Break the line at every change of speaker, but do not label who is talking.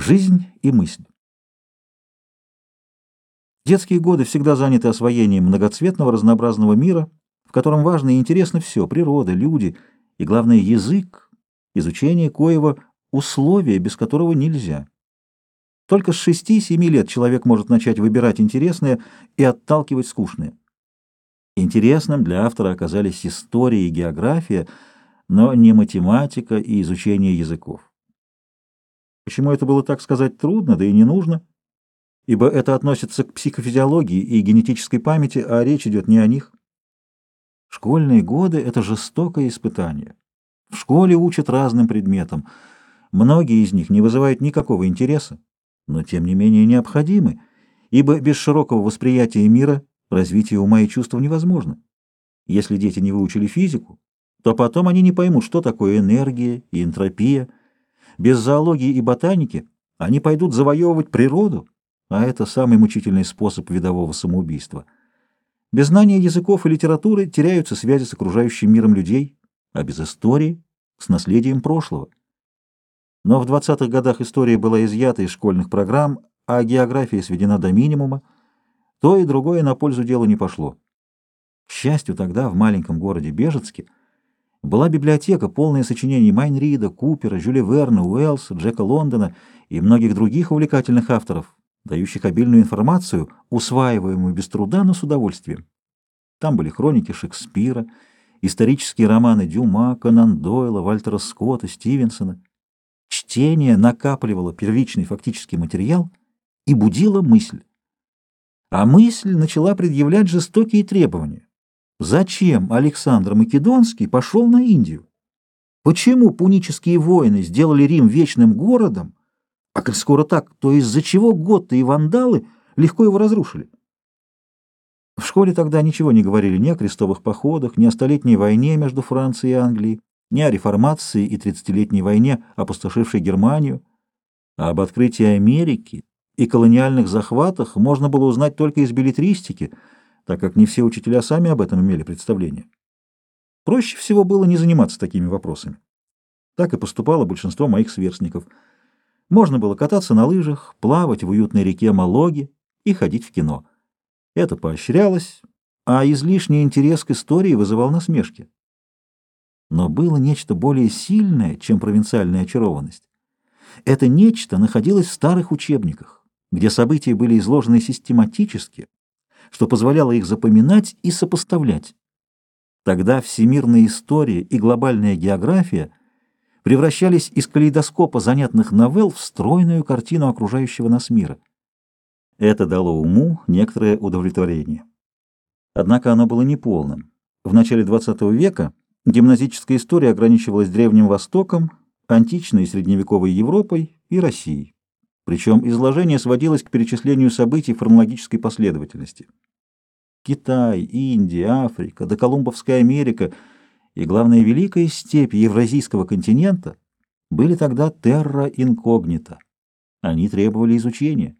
Жизнь и мысль. Детские годы всегда заняты освоением многоцветного разнообразного мира, в котором важно и интересно все — природа, люди и, главное, язык, изучение коего — условия, без которого нельзя. Только с 6-7 лет человек может начать выбирать интересное и отталкивать скучное. Интересным для автора оказались история и география, но не математика и изучение языков. Почему это было так сказать трудно, да и не нужно, ибо это относится к психофизиологии и генетической памяти, а речь идет не о них. Школьные годы — это жестокое испытание. В школе учат разным предметам. Многие из них не вызывают никакого интереса, но тем не менее необходимы, ибо без широкого восприятия мира развитие ума и чувств невозможно. Если дети не выучили физику, то потом они не поймут, что такое энергия и энтропия — без зоологии и ботаники они пойдут завоевывать природу, а это самый мучительный способ видового самоубийства. Без знания языков и литературы теряются связи с окружающим миром людей, а без истории — с наследием прошлого. Но в 20-х годах история была изъята из школьных программ, а география сведена до минимума, то и другое на пользу делу не пошло. К счастью, тогда в маленьком городе Бежецке — была библиотека, полная сочинений Майнрида, Купера, Жюля Верна, Уэллса, Джека Лондона и многих других увлекательных авторов, дающих обильную информацию, усваиваемую без труда, но с удовольствием. Там были хроники Шекспира, исторические романы Дюма, Конан Дойла, Вальтера Скотта, Стивенсона. Чтение накапливало первичный фактический материал и будило мысль. А мысль начала предъявлять жестокие требования. Зачем Александр Македонский пошел на Индию? Почему пунические воины сделали Рим вечным городом, а коль скоро так, то из-за чего готты и вандалы легко его разрушили? В школе тогда ничего не говорили ни о крестовых походах, ни о столетней войне между Францией и Англией, ни о реформации и тридцатилетней войне, опустошившей Германию, а об открытии Америки и колониальных захватах можно было узнать только из билетристики — так как не все учителя сами об этом имели представление. Проще всего было не заниматься такими вопросами. Так и поступало большинство моих сверстников. Можно было кататься на лыжах, плавать в уютной реке Малоги и ходить в кино. Это поощрялось, а излишний интерес к истории вызывал насмешки. Но было нечто более сильное, чем провинциальная очарованность. Это нечто находилось в старых учебниках, где события были изложены систематически, что позволяло их запоминать и сопоставлять. Тогда всемирная история и глобальная география превращались из калейдоскопа занятных новелл в стройную картину окружающего нас мира. Это дало уму некоторое удовлетворение. Однако оно было неполным. В начале XX века гимназическая история ограничивалась Древним Востоком, античной и средневековой Европой и Россией. Причем изложение сводилось к перечислению событий в хронологической последовательности. Китай, Индия, Африка, доколумбовская Америка и, главное, великая степь Евразийского континента были тогда терра инкогнита. Они требовали изучения.